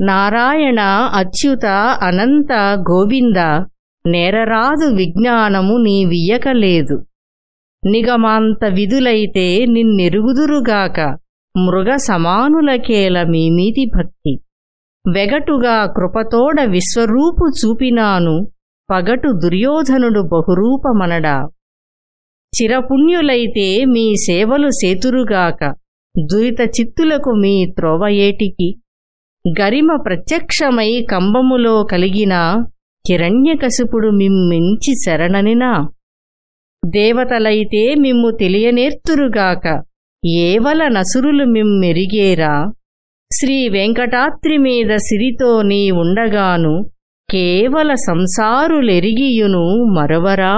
నారాయణ అచ్యుత అనంత గోవింద నేరరాదు విజ్ఞానము నీ వియ్యకలేదు. నిగమాంత విధులైతే నిన్నెరుగుదురుగాక మృగ సమానులకేల మీమీది భక్తి. వెగటుగా కృపతోడ విశ్వరూపు చూపినాను పగటు దుర్యోధనుడు బహురూపమనడా. చిరపుణ్యులైతే మీ సేవలు సేతురుగాక దురిత చిత్తులకు మీ త్రోవయేటికి గరిమ ప్రత్యక్షమై కంబములో కలిగిన హిరణ్యకశిపుడు మిమ్మించి శరణనినా? దేవతలైతే మిమ్ము తెలియనేర్తురుగాక ఏవల నసురులు మిమ్మెరిగేరా శ్రీ మీద సిరితో నీ ఉండగాను కేవల సంసారులెరిగియును మరవరా?